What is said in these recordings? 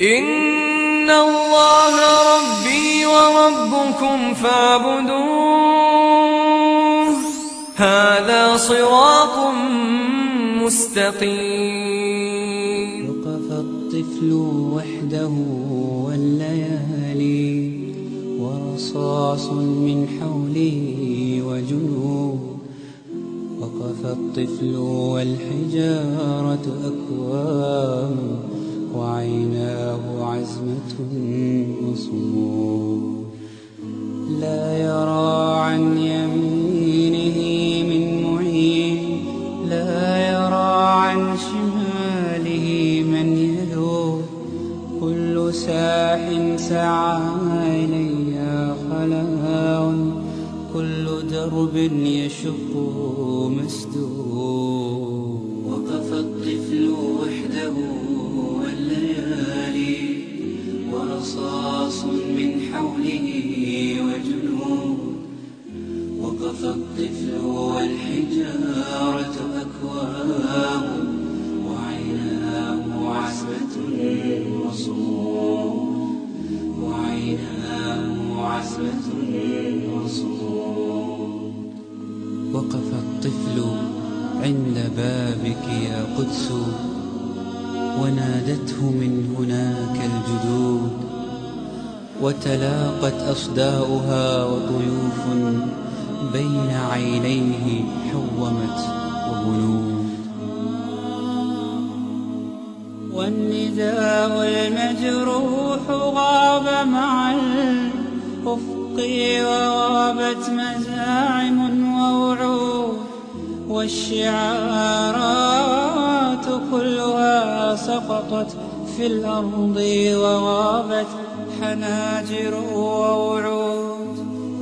إن الله ربي وربكم فاعبدوه. هذا صراط مستقيم. وقف الطفل وحده والليالي ورصاص من حوله وجنوب. وقف الطفل والحجارة أكوام وعيناه عزمة وصمود لا يرى عن يمينه من معين. لا يرى عن شماله من يلوذ كل ساح سعى إلي خلاء كل درب يشق مسدود. ورصاص من حوله وجنود وقف الطفل والحجارة أكواب وعيناه عزبة وصمود وعيناه وقف الطفل عند بابك يا قدس ونادته من هناك الجدود. وتلاقت أصداؤها وطيوف بين عينيه حومت وبنود والنداء المجروح غاب مع الأفق وغابت مزاعم ووعود والشعارات كلها سقطت في الأرض وغابت حناجر ووعود.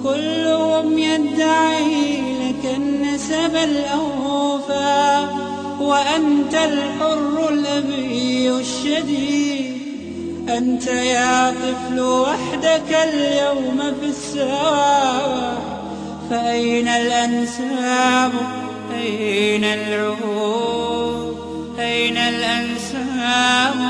كلهم يدعي لك النسب الأوفى وأنت الحر الأبي الشديد. أنت يا طفل وحدك اليوم في الساحة فأين الأنساب؟ أين العهود أين الأنساب؟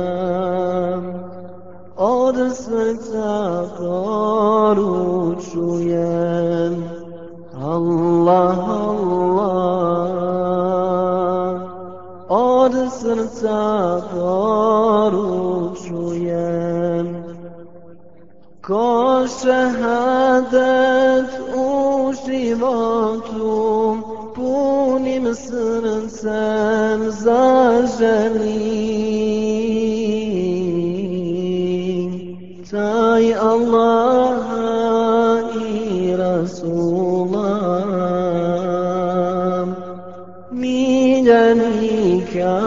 srca poručujem. Allah, Allah, od srca poručujem. Ko šehadet u životu, punim srcem zaželim. I Rasula, miljenika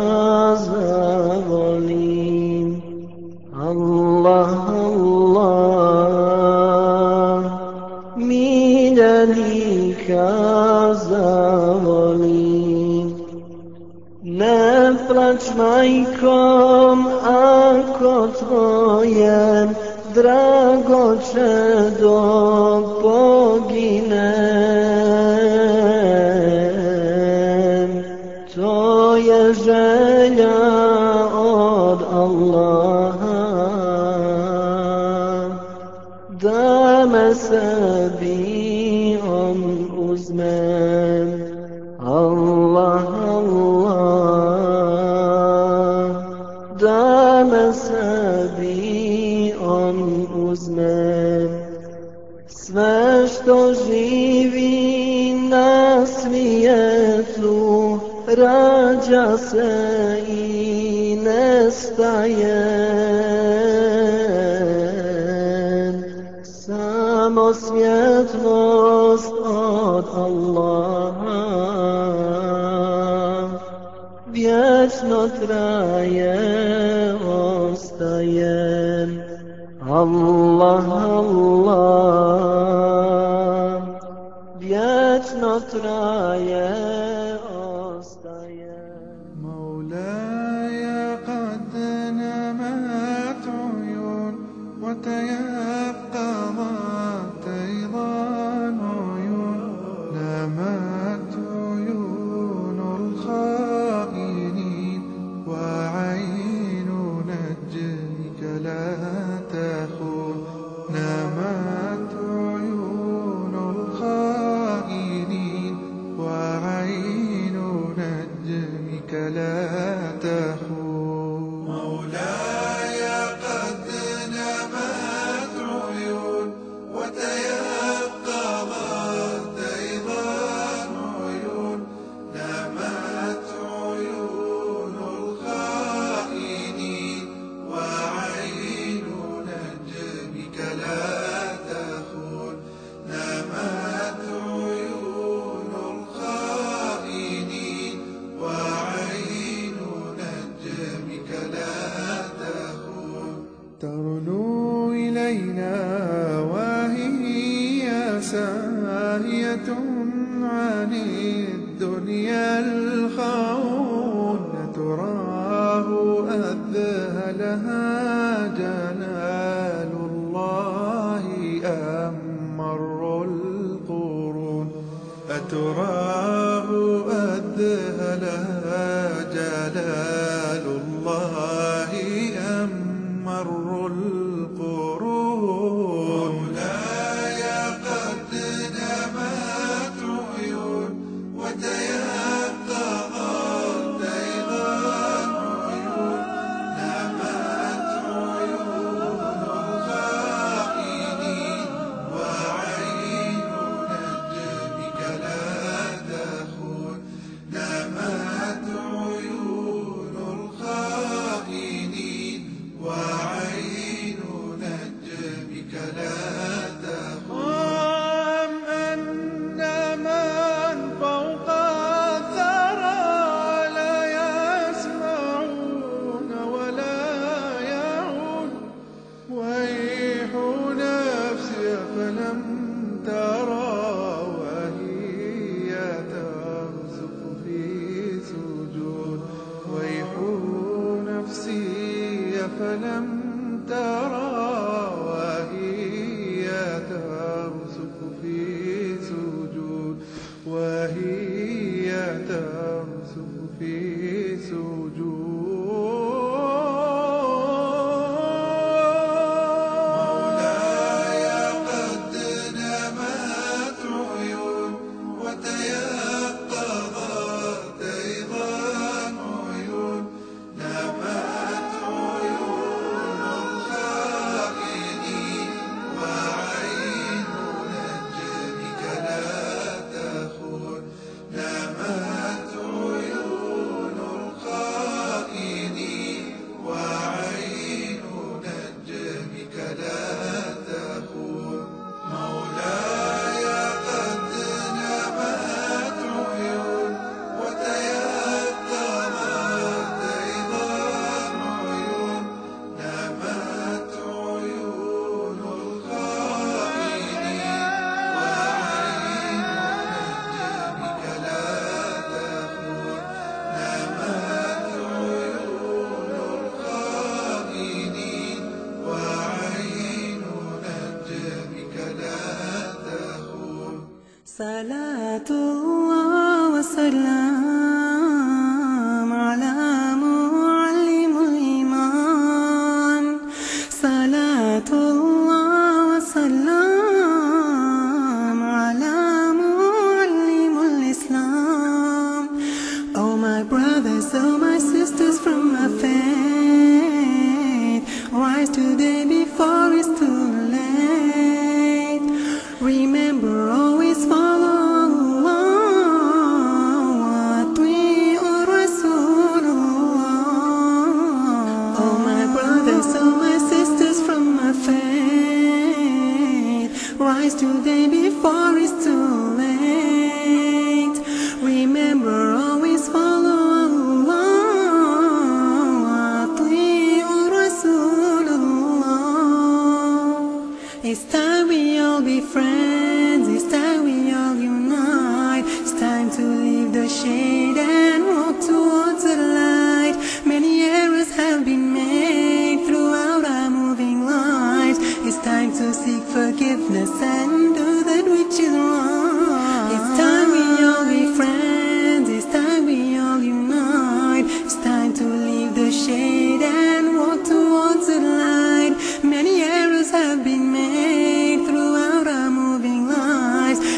zavolim. Allah, Allah, miljenika zavolim. Ne plać majkom, ako tvoje drago čedo poginem. To je želja od Allaha, da me se رجس إن استعين Samo svjetlost od Allaha. Vječno traje, ostaje Allah, Allah. Vječno traje,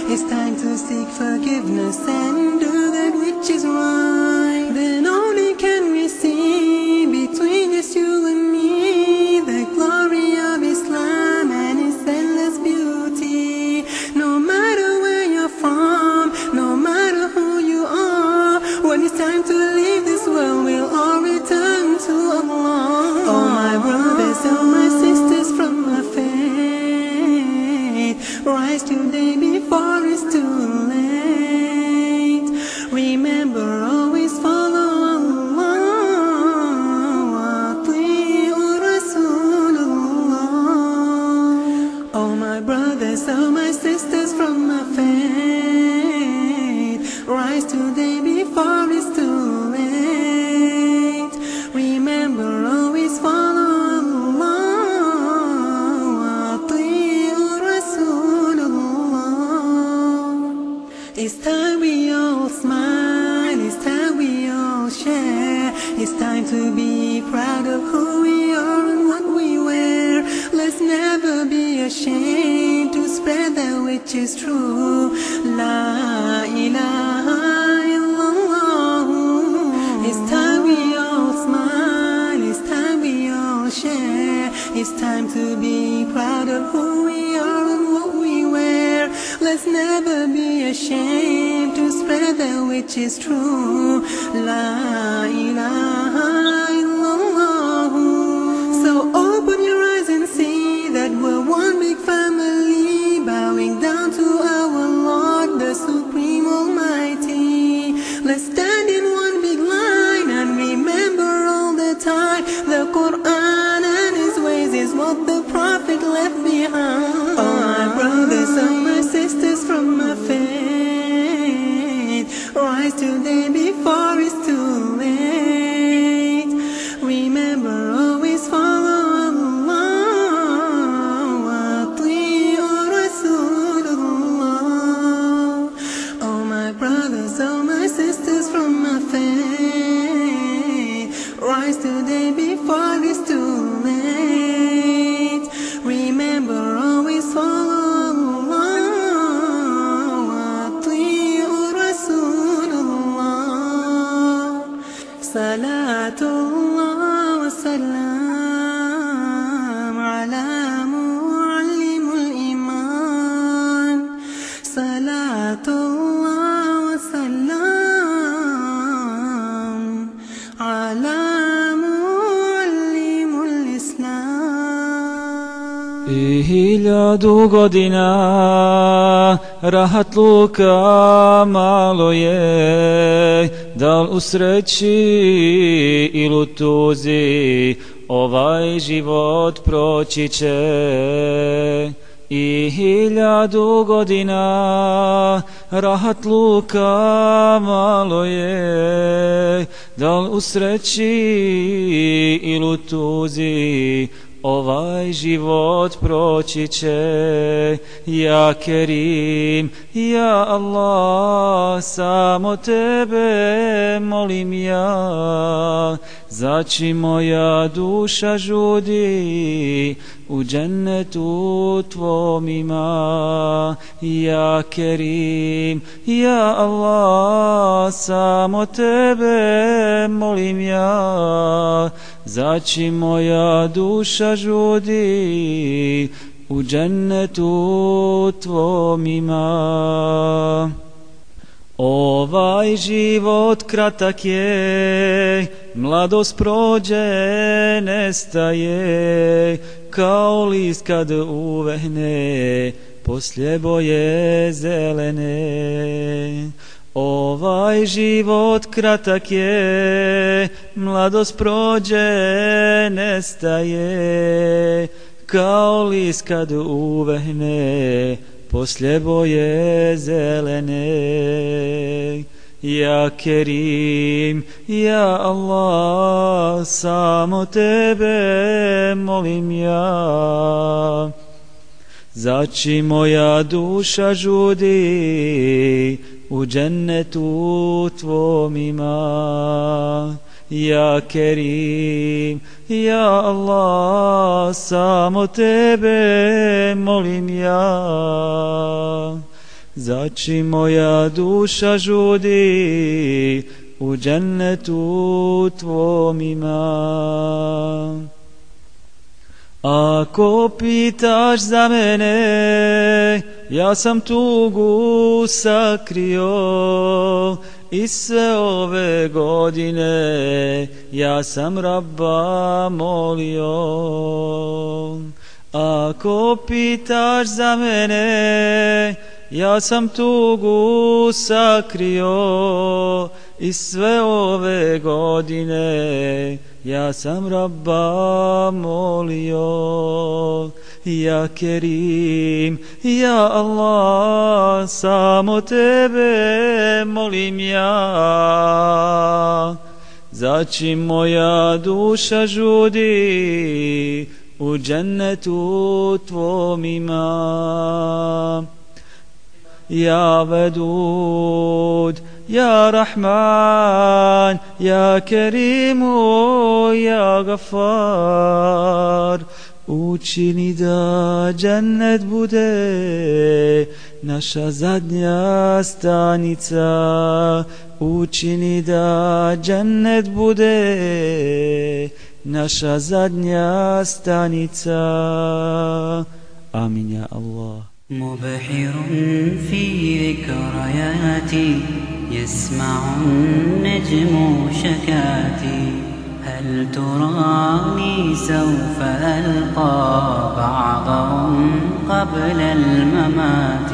It's time to seek forgiveness and hiljadu godina rahat luka malo je. Dal u sreći ili tuzi ovaj život proći će. I hiljadu godina rahat luka malo je. Dal u sreći ili tuzi ovaj život proći će ja kerim ja Allah samo tebe molim ja. Zači moja duša žudi u džennetu tvom ima. Ja kerim ja Allah samo tebe molim ja. Zaći moja duša žudi U džennetu tvom ima. Ovaj život kratak je Mladost prođe, nestaje Kao list kad uvehne Poslje boje zelene. Ovaj život kratak je, mladost prođe, nestaje, kao lis kad uvehne, poslje boje zelene. Ja Kerim, ja Allah, samo tebe molim ja. Zači moja duša žudi, u džennetu tvom ima. Ja Kerim, ja Allah, samo tebe molim ja. Zači moja duša žudi, u džennetu tvom ima. Ako pitaš za mene, ja sam tugu sakrio i sve ove godine ja sam rabba molio. Ako pitaš za mene, ja sam tugu sakrio i sve ove godine ja sam rabba molio. Ja Kerim, ja Allah, samo tebe molim ja. Zači moja duša žudi, u džennetu tvom ima. يا ودود يا رحمن يا كريم يا غفار Učini da džennet bude naša zadnja stanica. Učini da džennet bude naša zadnja stanica. Amin ja Allah. مبحر في ذكرياتي يسمع النجم شكاتي هل تراني سوف ألقى بعضهم قبل الممات؟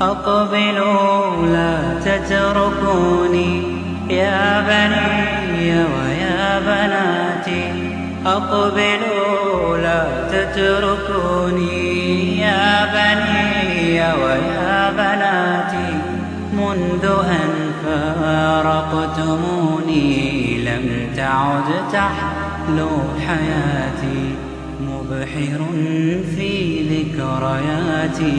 أقبلوا لا تتركوني يا بني ويا بناتي. أقبلوا لا تتركوني يا بني ويا بناتي. منذ أن فارقتموني. تعد تحلو حياتي مبحر في ذكرياتي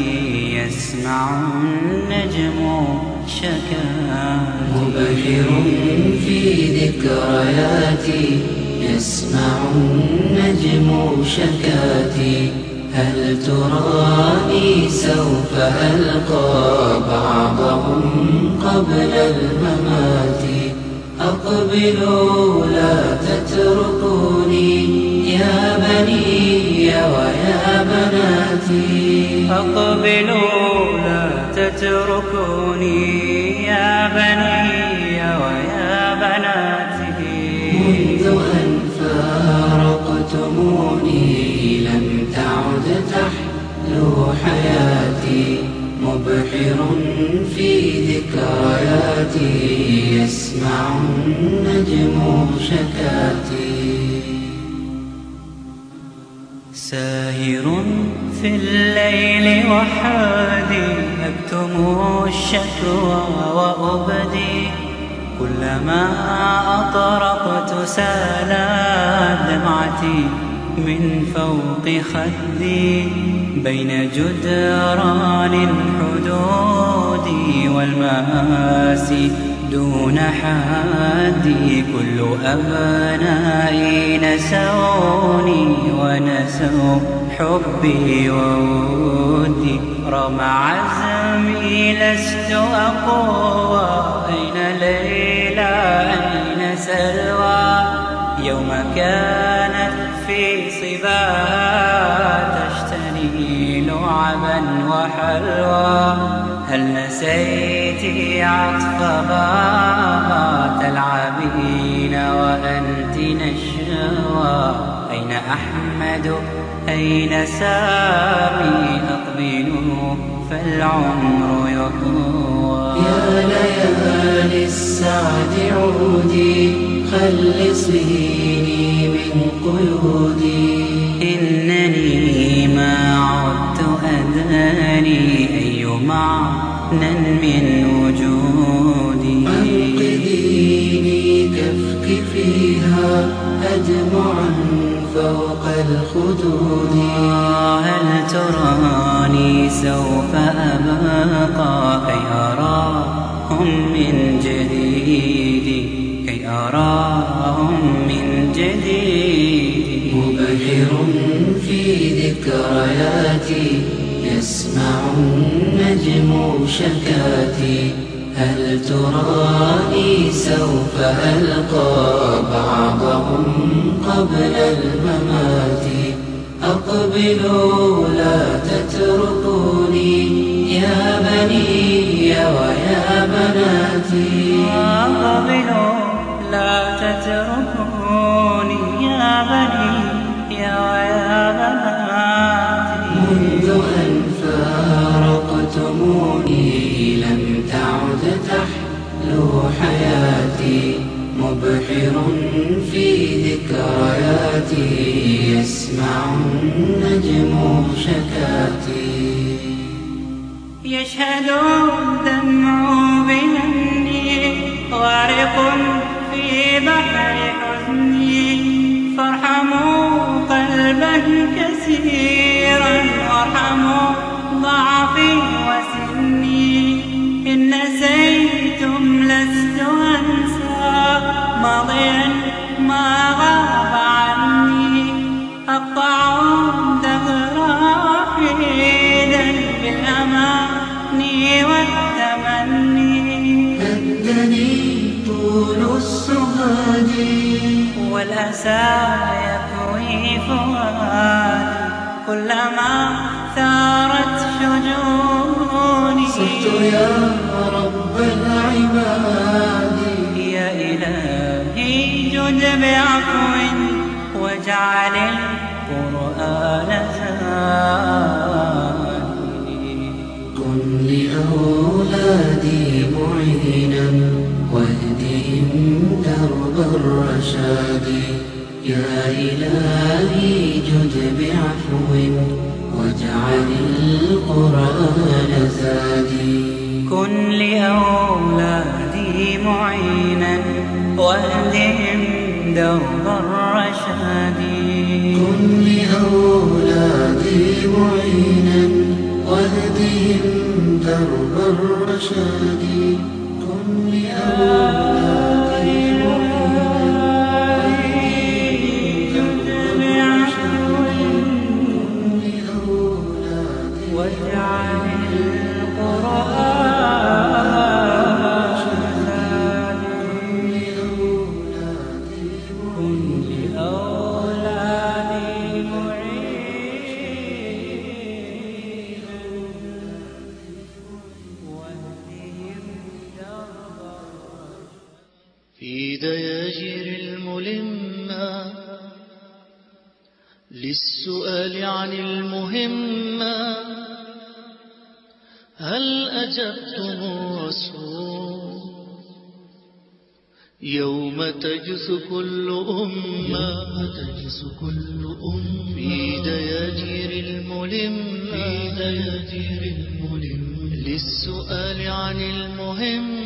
يسمع النجم شكاتي مبحر في ذكرياتي يسمع النجم شكاتي هل تراني سوف ألقى بعضهم قبل الممات؟ أقبلوا لا تتركوني يا بني ويا بناتي. أقبلوا لا تتركوني يا بني ويا بناتي. منذ أن فارقتموني لم تعد تحلو حياتي. مبحر في ذكرياتي يسمع النجم شكاتي. ساهر في الليل وحادي أكتم الشكوى وأبدي. كلما أطرقت سالت دمعتي من فوق خدي بين جدران الحدود والمآسي دون حدي. كل أبنائي نسوني ونسوا حبي وودي. رغم عزمي لست أقوى. أين ليلى؟ أين سلوى يوم كانت في صباها تشتري لعبا وحلوى. هل نسيت عطف بابا تلعبين وأنت نشوى؟ أين أحمد؟ أين سامي؟ أقبلوا فالعمر يطوى. يا ليالي السعد عودي خلصيني من قيودي. إنني ما عدت أداني أي معنى من وجودي. أنقذيني كفك فيها أدمعا فوق الخدود. هل تراني سوف أبقى؟ كي أراهم من جديد. كي أراهم من جديد. مبهر في ذكرياتي يسمع النجم شكاتي. هل تراني سوف ألقى بعضهم قبل الممات؟ أقبلوا لا تتركوني يا بني ويا بناتي. قبلوا لا تتركوني يا بني حياتي مبحر في ذكرياتي يسمع النجم شكاتي. يشهد الدمع بأني غارق في بحر حزني. فارحموا قلبا كثيرا ما غاب عني أقطع الدهر حيدا بالأماني والتمني. هدني طول السهاد والأسى يكوي فؤادي. كلما ثارت شجوني. صرت يا رب العباد. يا إلهي. جد بعفو واجعل القرآن زادي كن لأولادي معينا واهدهم درب الرشاد. يا إلهي جد بعفو واجعل القرآن زادي كن لأولادي معينا واهدهم درب الرشاد كن لأولادي معينا واهدهم درب الرشاد كن لأولادي. دياجير الملمة للسؤال عن المهمة هل أجبتم الرسول؟ يوم تجث كل أمة تجث كل أمة. في دياجير الملمة في دياجير الملمة للسؤال عن المهمة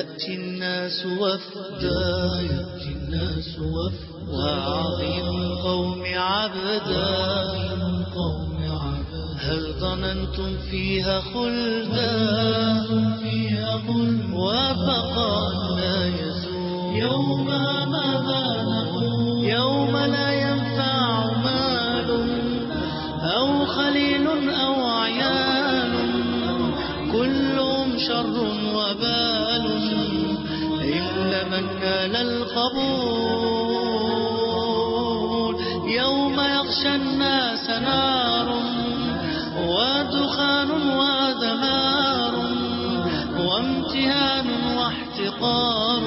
يأتي الناس وفدا يأتي الناس وفدا. وعظيم القوم عبدا القوم عبدا. هل ظننتم فيها خلدا؟ فيها خلدا وبقاء لا يزول يوم ماذا نقول يوم لا ينفع مال أو خليل أو عيال. كلهم شر نال القبول. يغشى الناس نار ودخان ودمار وامتهان واحتقار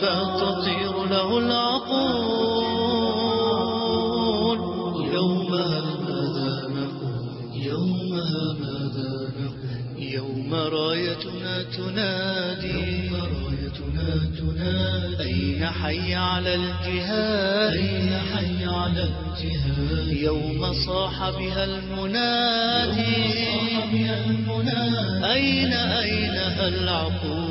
فتطير له العقول. يومها ماذا نقول يومها ماذا نقول يوم رايتنا تنادي. حي على الجهاد. أين حي على الجهاد. يوم صاح بها المنادي. أين أين العقول؟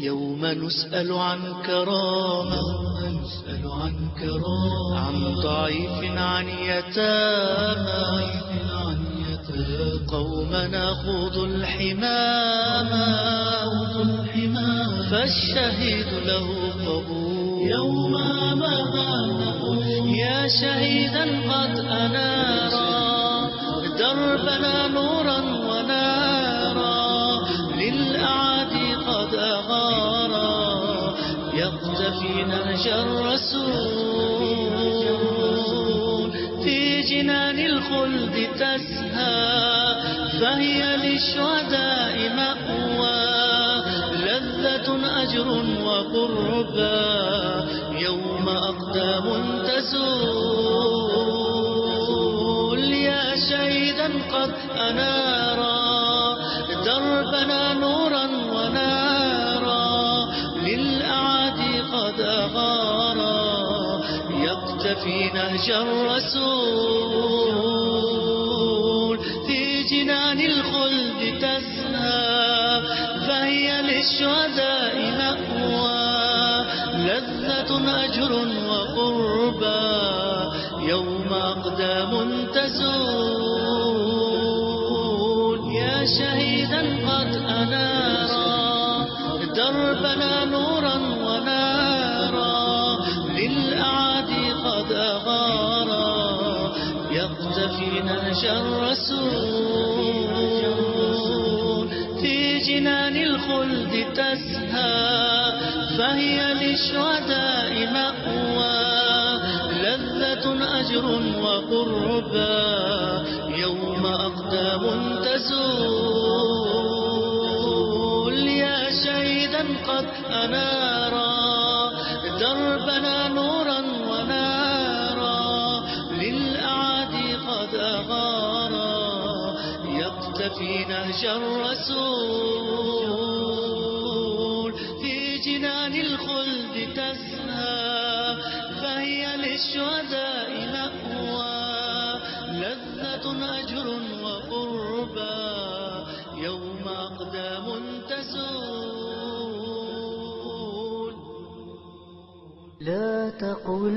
يوم نسأل عن كرامة. نسأل عن كرامة. عن ضعيف عن يتامى. عن يتامى. قوم ناخذ الحمامة. فالشهيد له قبول. يوم ماذا نقول يا شهيدا قد أنارا. دربنا نورا ونارا. للأعادي قد أغارا. يقتفي نهج الرسول. في جنان الخلد تسهى. فهي للشهداء مأوى. لذة أجر وقربى يوم أقدام تزول يا شهيدا قد أنارا دربنا نورا ونارا للأعادي قد أغارا. يقتفي نهج الرسول في جنان الخلد تسهى فهي للشهداء يقتفي نهج الرسول. في جنان الخلد تسهى فهي للشهداء مأوى. لذة أجر وقربى يوم أقدام تزول. يا شهيدا قد أنارا يقتفي نهج الرسول في جنان الخلد تسهى فهي للشهداء مأوى. لذة أجر وقربى يوم أقدام تزول لا تقل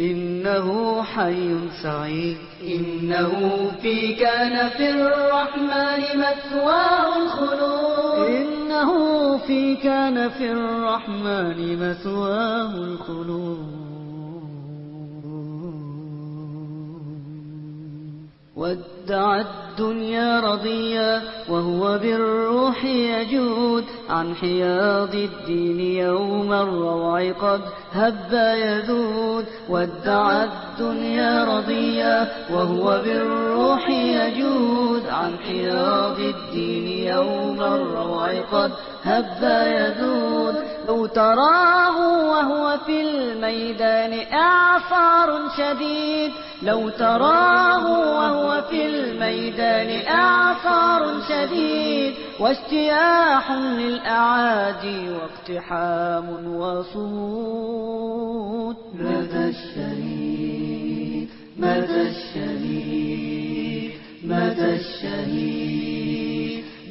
إنه حي سعيد. إنه في كان في الرحمن مثواه الخلود. إنه في كان في الرحمن مثواه الخلود. ودع الدنيا رضيا وهو بالروح يجود عن حياض الدين يوم الروع قد هب يذود. ودع الدنيا رضيا وهو بالروح يجود عن حياض الدين يوم الروع قد هب يذود. لو تراه وهو في الميدان إعصار شديد. لو تراه وهو في الميدان إعصار شديد. واجتياح للأعادي واقتحام وصمود. مات الشهيد مات الشهيد مات الشهيد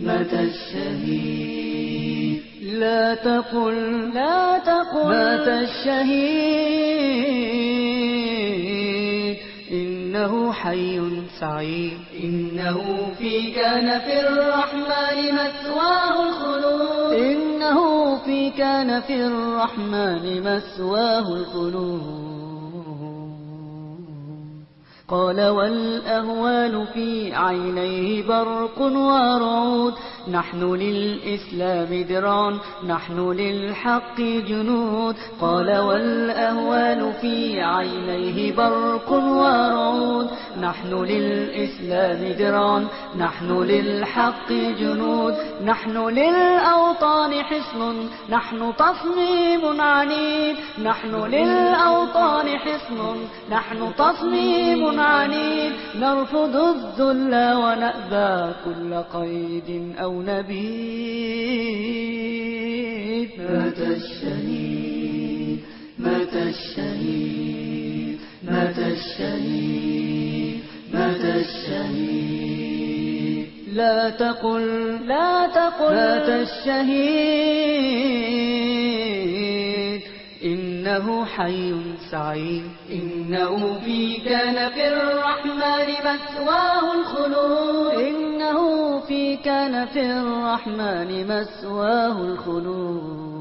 مات الشهيد لا تقل لا تقل مات الشهيد. إنه حي سعيد. إنه في كان في الرحمن مثواه الخلود. إنه في كان في الرحمن مثواه الخلود. قال والأهوال في عينيه برق ورعود نحن للإسلام درعا نحن للحق جنود. قال والأهوال في عينيه برق ورعود نحن للإسلام درعا نحن للحق جنود. نحن للأوطان حصن نحن تصميم عنيد. نحن للأوطان حصن نحن تصميم عنيد. نرفض الذل ونأبى كل قيد أو نبيد مات الشهيد مات الشهيد مات الشهيد مات الشهيد. لا تقل لا تقل. مات الشهيد. إنه حي سعيد. إنه في كان في الرحمن مثواه الخلود. إنه في كان في الرحمن مثواه الخلود.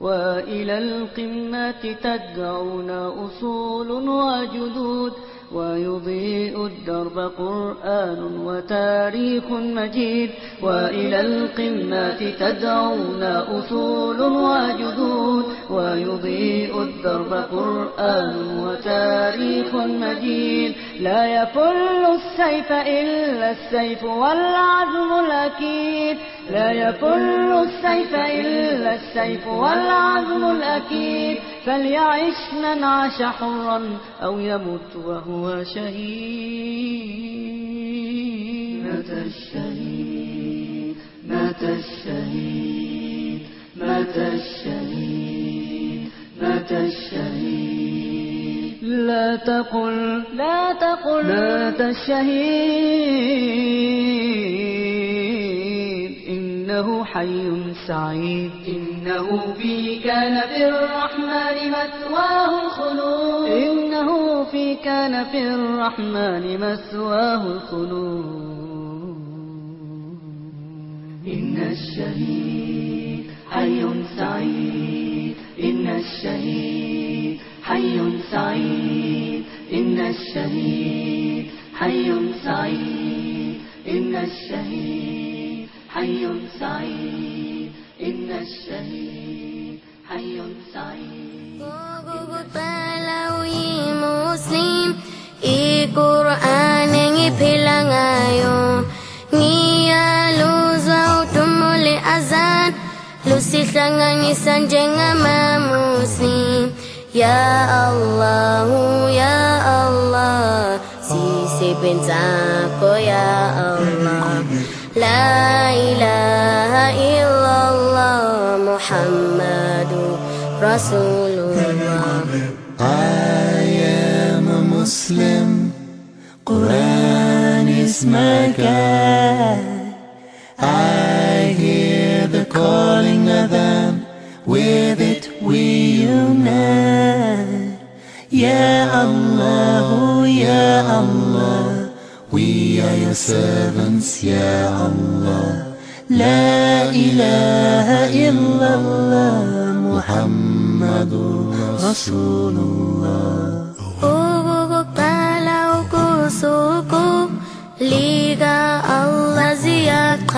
وإلى القمة تدعون أصول وجدود. ويضيء الدرب قرآن وتاريخ مجيد وإلى القمة تدعون أصول وجدود ويضيء الدرب قرآن وتاريخ مجيد لا يفل السيف إلا السيف والعزم الأكيد لا يفل السيف إلا السيف والعزم الأكيد فليعش من عاش حرا أو يمت وهو شهيد. مات الشهيد مات الشهيد مات الشهيد مات الشهيد. لا تقل لا تقل مات الشهيد إنه حي سعيد. إنه في كان في الرحمن مثواه الخلود. إنه في كان في الرحمن مثواه الخلود. إن الشهيد حي سعيد. إن الشهيد حي سعيد إن الشهيد حي سعيد إن الشهيد حي سعيد إن الشهيد حي سعيد Palawi Muslim I-Quran ang ipila ngayon Ngiya luzwaw tumuli azan Lusis lang ang isang nga Muslim يا الله يا الله سيسي بن زاكو يا الله لا إله إلا الله محمد رسول الله I am a Muslim. Quran is my guide. Ya Allah, Ya Allah. We are your servants, Ya Allah. La ilaha illallah. Muhammadur Rasulullah. Ubuk palaw kusuku Liga Allah ziyak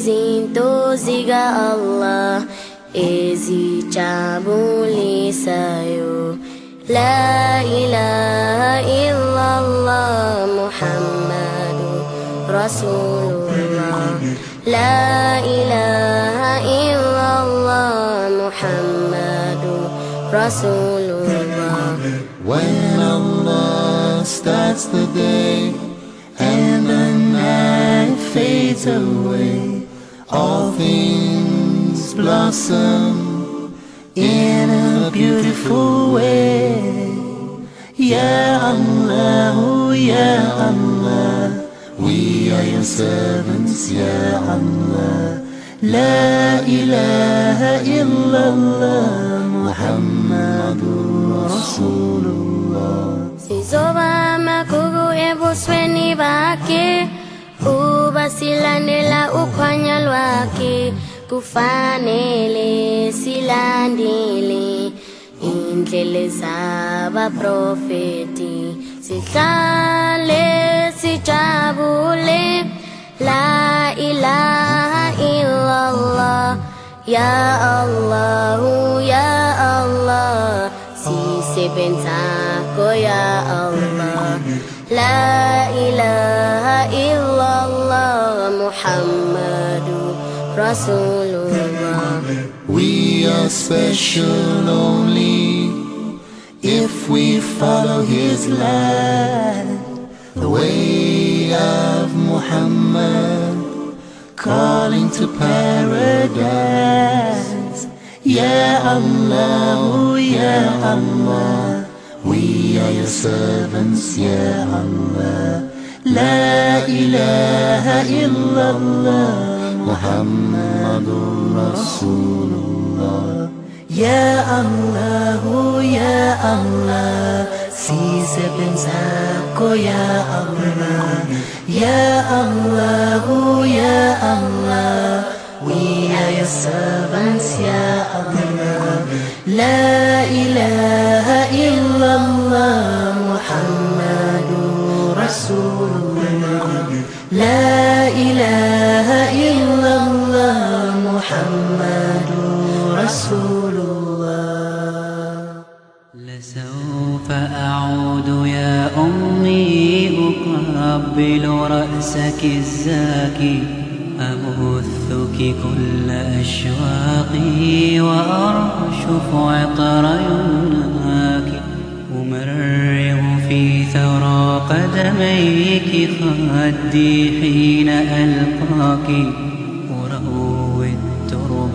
zinto ziga Allah Ezi cabuli sayo La ilaha illallah Muhammadu Rasulullah. La ilaha illallah Muhammadu Rasulullah. When Allah starts the day and the night fades away, all things blossom in a beautiful way. Ya Allah, Ya Allah, We are your servants, Ya Allah. La ilaha illallah Muhammadur Rasulullah. Sizoba makugu ebusweni bakhe ubasilandela ukhwanya lwakhe kufanele silandele indlela zabaprofeti sihlale sijabule. La ilaha illallah. Ya allah ya allah. Sisebenzako ya allah. La ilaha illallah muhammadu rasulullah We are special only if we follow his light, the way of Muhammad, calling to paradise. Ya Allah, oh Ya Allah, we are your servants, Ya Allah. La ilaha illallah. محمد رسول الله. يا الله يا الله سيس بن ساكو يا الله. يا الله يا الله. We يا your يا الله. لا إله إلا الله محمد رسول الله. لا إله illallah Muhammadur Rasulullah لسوف أعود يا أمي أقبل رأسك الزاكي أبثك كل أشواقي وأرشف عطر يمناك أمرغ في ثرى قدميك خدي حين ألقاك.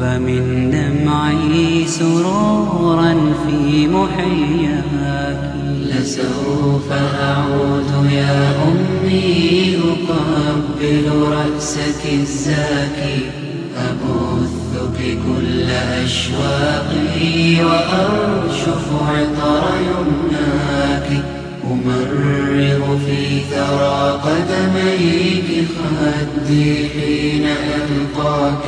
الترب من دمعي سرورا في محياك. لسوف أعود يا أمي أقبل رأسك الزاكي. أبثك كل أشواقي وأرشف عطر يمناك. أمرغ في ثرى قدميك خدي حين ألقاك.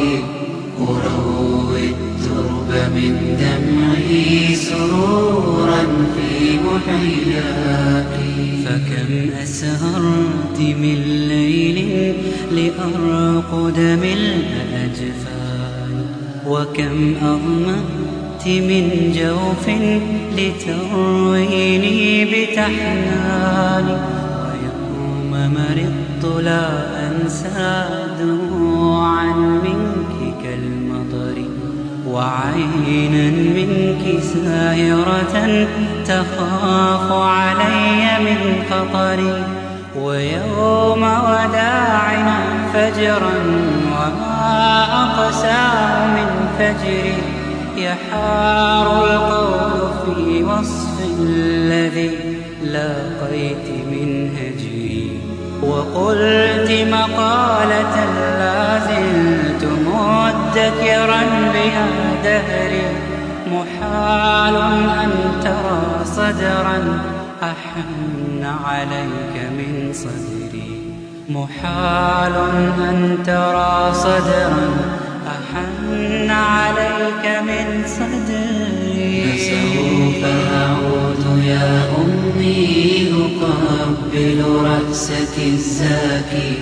أروي الترب من دمعي سرورا في محياك فكم أسهرت من ليل لأرقد ملء أجفان وكم أغمأت من جوف لترويني بتحناني ويوم مرضت لا أنسى دموعا منك كالمطر وعينا منك سائرة تخاف علي من خطري ويوم وداعنا فجرا وما أقسى من فجري يحار القول في وصف الذي لاقيت من هجري وقلت مقالة لا زلت مدكرا بها دهري. محال أن ترى صدرا أحن عليك من صدري. محال أن ترى صدرا أحن عليك من صدري. فسوف أعود يا أمي أقبل رأسك الزاكي.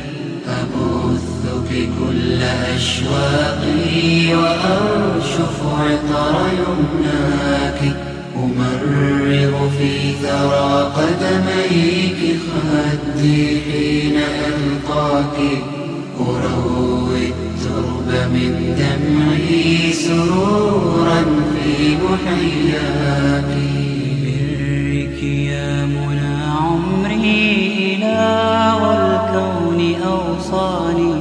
أبثك كل أشواقي وأرشف عطر يمناك. أمرغ في ثرى قدميك خدي حين ألقاك. أروي الترب من دمعي سرورا في محياك برك يا منى عمري إله الكون أوصاني.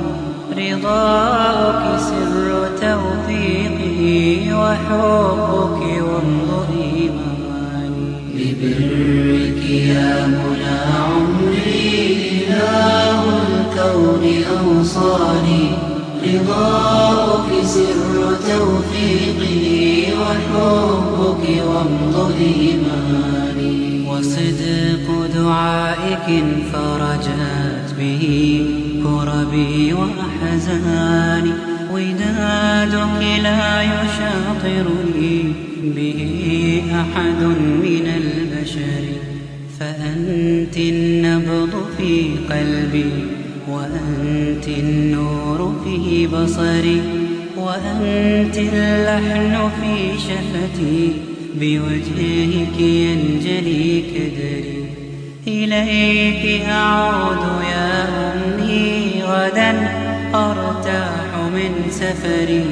رضاك سر توفيقي وحبك وامض إيماني ببرك يا منى عمري إله أوصاني. رضاؤك سر توفيقي وحبك وامض إيماني. وصدق دعائك فرجت به كربي وأحزاني. ودادك لا يشاطرني به أحد من البشر. فأنت النبض في قلبي. وأنت النور في بصري وأنت اللحن في شفتي بوجهك ينجلي كدري. إليك أعود يا أمي غدا أرتاح من سفري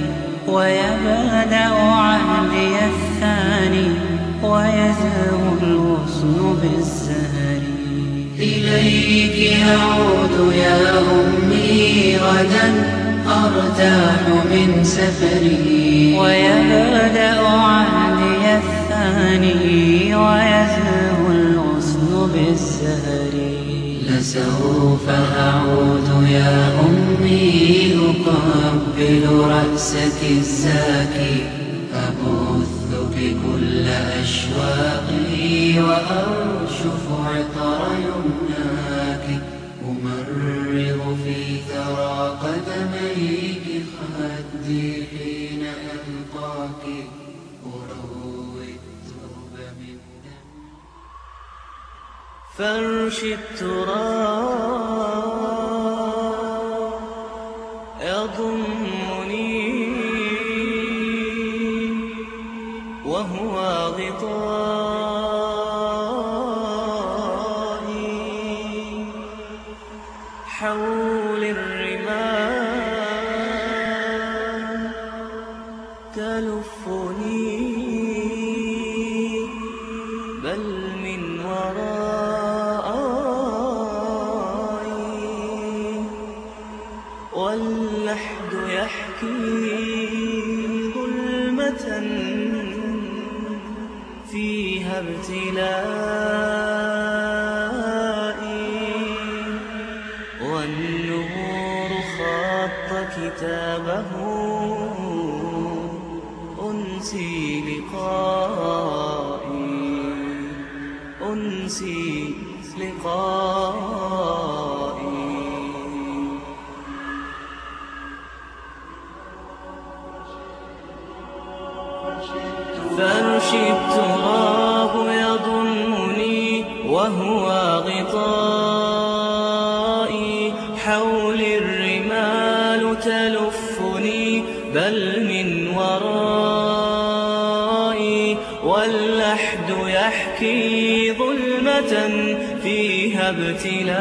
ويبدأ عهدي الثاني ويزهو الغصن بالزهر. إليك أعود يا أمي غدا أرتاح من سفري. ويبدأ عهدي الثاني ويزهو الغصن بالزهر لسوف أعود يا أمي أقبل رأسك الزاكي. أبثك كل أشواقي وأرشف عطر يمناك أمرغ في ثرى قدميك خدي حين ألقاك أروي الترب من دمك. فرش التراب وهو غطائي يحكي ظلمة فيها ابتلائي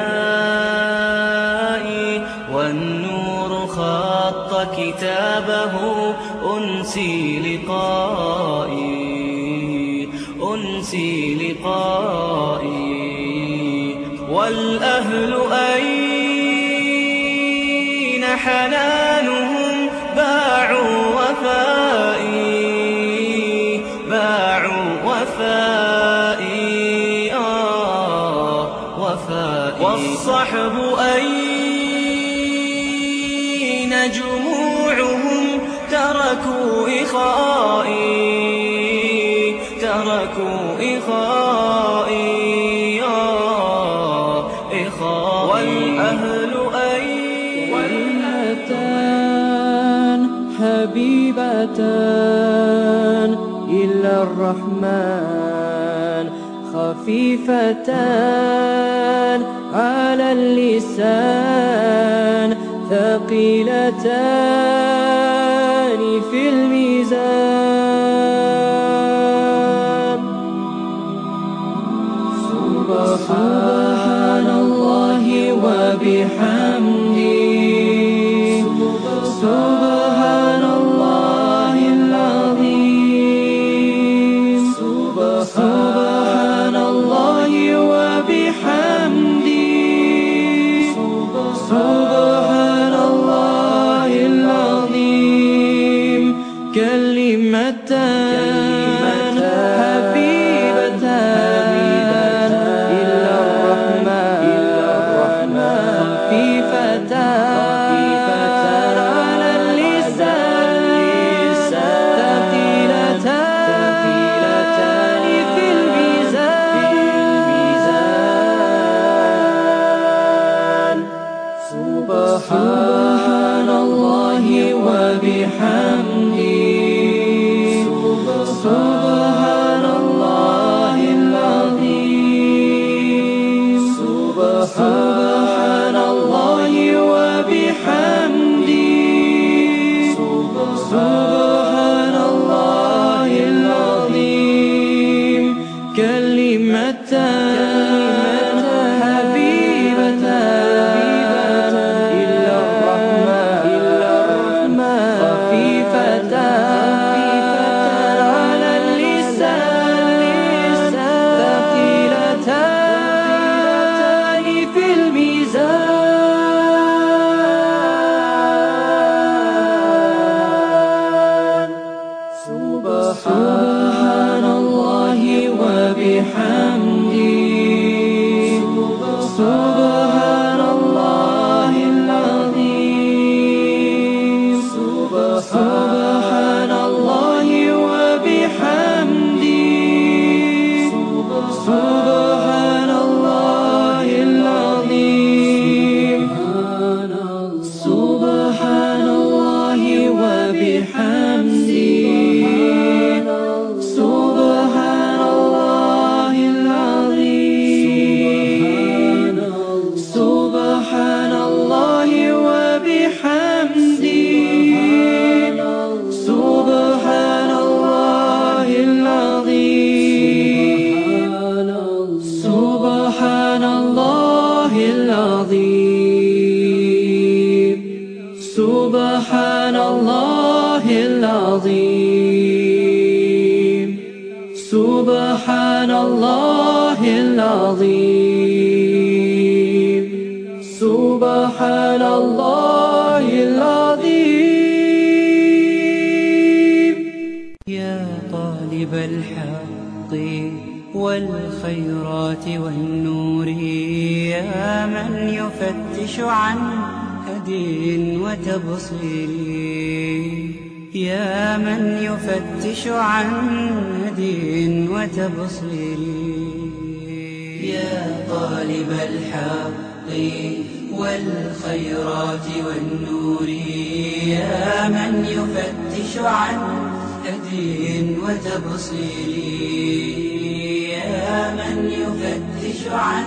والنور خط كتابه أنسي لقائي أنسي لقائي. والأهل أين حنانهم والصحب أين جموعهم تركوا إخائي تركوا إخائي آه إخائي. والأهل أين؟ والهتان حبيبتان إلى الرحمن خفيفتان. على اللسان ثقيلتان في الميزان. سبحان الله وبحمده. طالب الحق والخيرات والنور يا من يفتش عن هدي وتبصير يا من يفتش عن هدي وتبصير يا طالب الحق والخيرات والنور يا من يفتش عن هدي وتبصير. يا من يفتش عن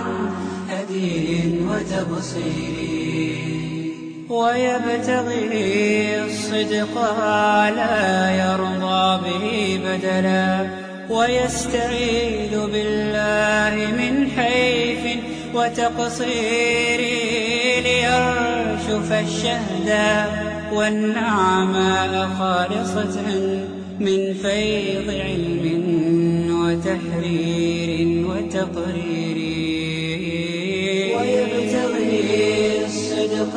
هدي وتبصير. ويبتغي الصدق لا يرضى به بدلا. ويستعيذ بالله من حيف وتقصير ليرشف الشهدا والنعماء خالصة. من فيض علم وتحرير وتقرير. ويبتغي الصدق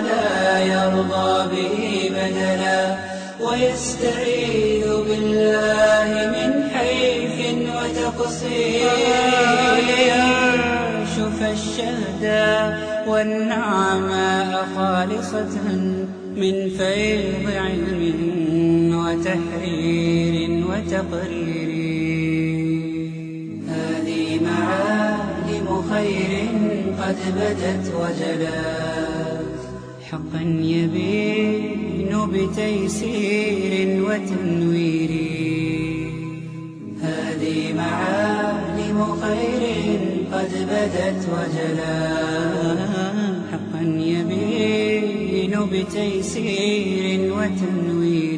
لا يرضى به بدلا ويستعيذ بالله من حيف وتقصير. ليرشف الشهدا والنعماء خالصة من فيض علم وتحرير وتقرير. هذه معالم خير قد بدت وجلت حقا يبين بتيسير وتنوير. هذه معالم خير قد بدت وجلت حقا يبين بتيسير وتنوير.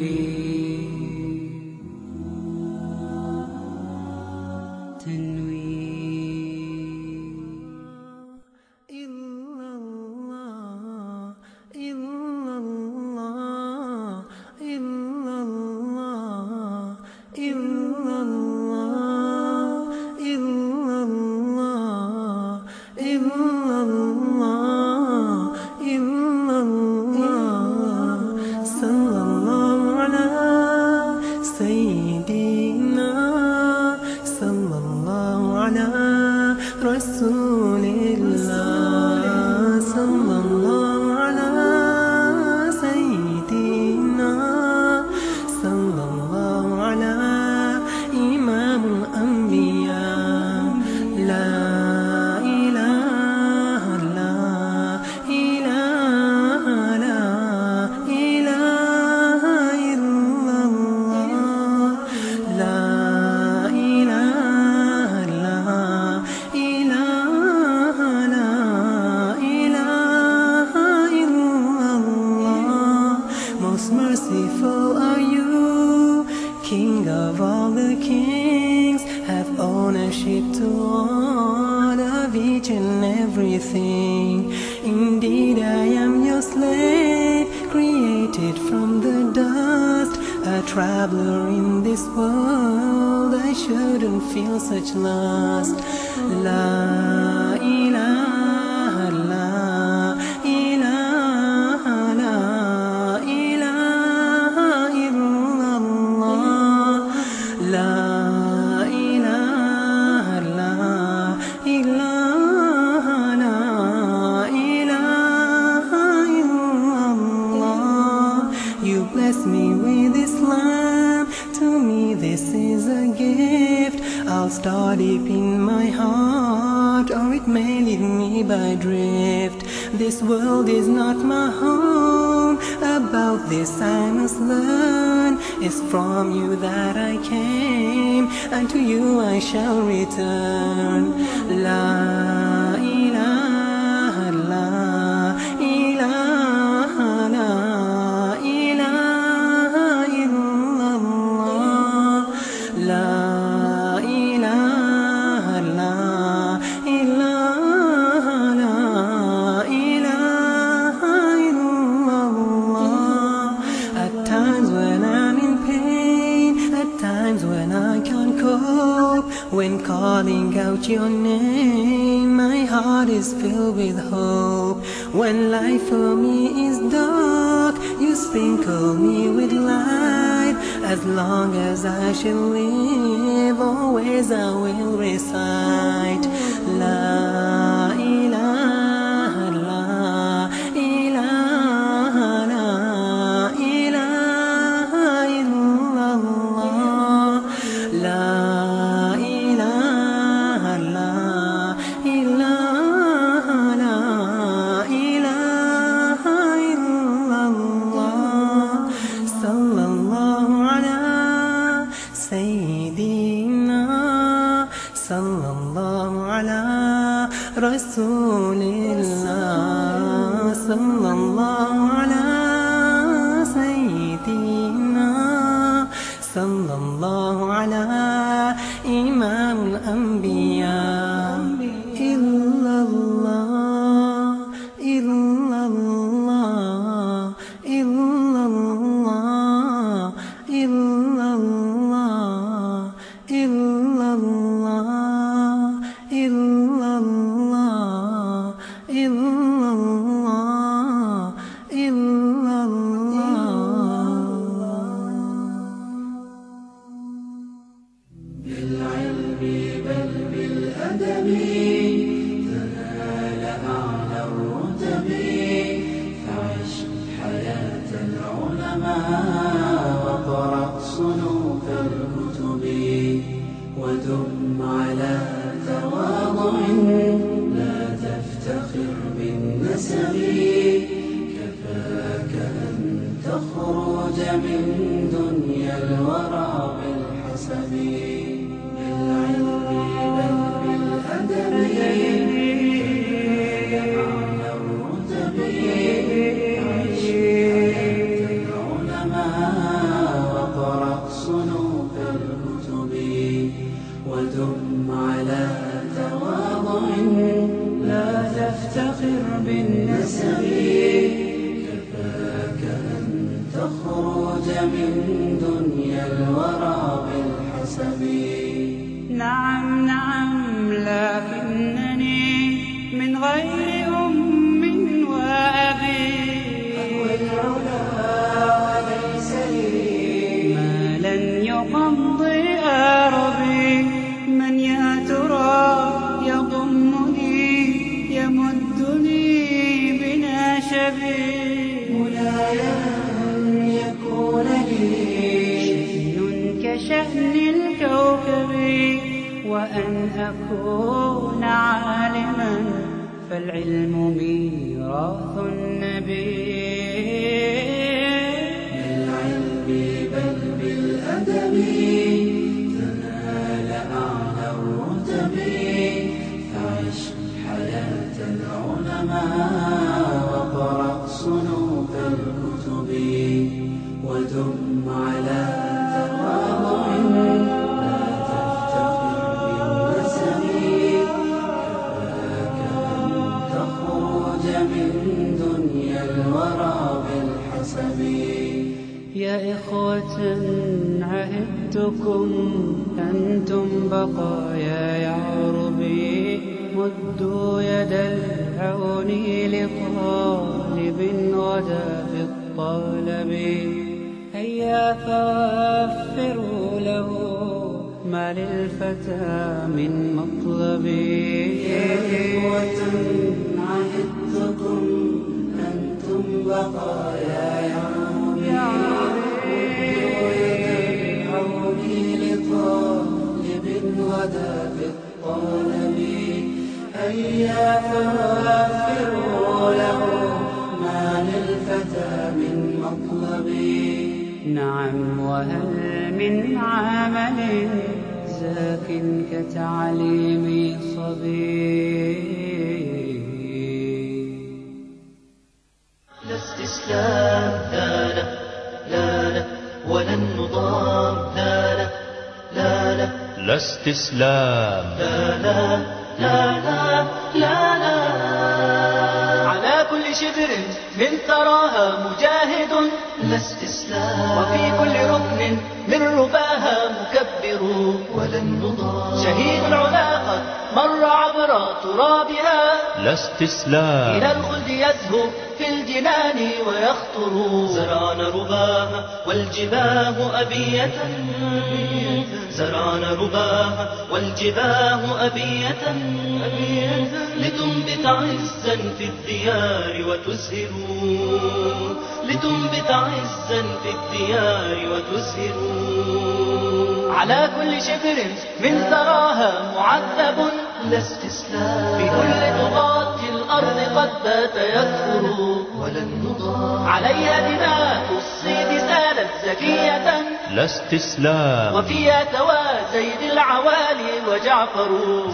من دنيا الورى بالحسب نعم. أكون عالما فالعلم ميراث. أنتم بقايا يعربي مدوا يد العون لطالب غدا في الطلب هيا فوفروا له ما للفتى من مطلب. يا إخوة عهدتكم أنتم بقايا غدا في الطلب هيا فوفروا له ما للفتى من مطلب نعم وهل من عمل زاك كتعليم صبي؟ لا لا لا استسلام لا لا لا لا لا. لا على كل شبر من ثراها مجاهد لا استسلام وفي كل ركن من رباها مكبر. ولن نضام شهيد العلا مر عبر ترابها. لا استسلام. إلى الخلد يزهو في الجنان ويخطر. زرعنا رباها والجباه أبية. زرعنا رباها والجباه أبية. لتنبت عزا في الديار وتزهر. لتنبت عزا في الديار وتزهر. على كل شبر من ثراها معذب لا استسلام بكل طغاة الأرض قد بات يكفر ولن نضام عليها دماء الصيد سالت زكية. لا استسلام وفيها توى زيد العوالي وجعفر.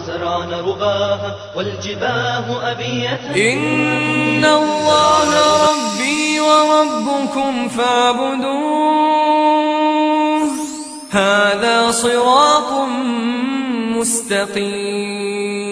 زرعنا رباها والجباه أبية. إن الله ربي وربكم فاعبدوه. هذا صراط مستقيم.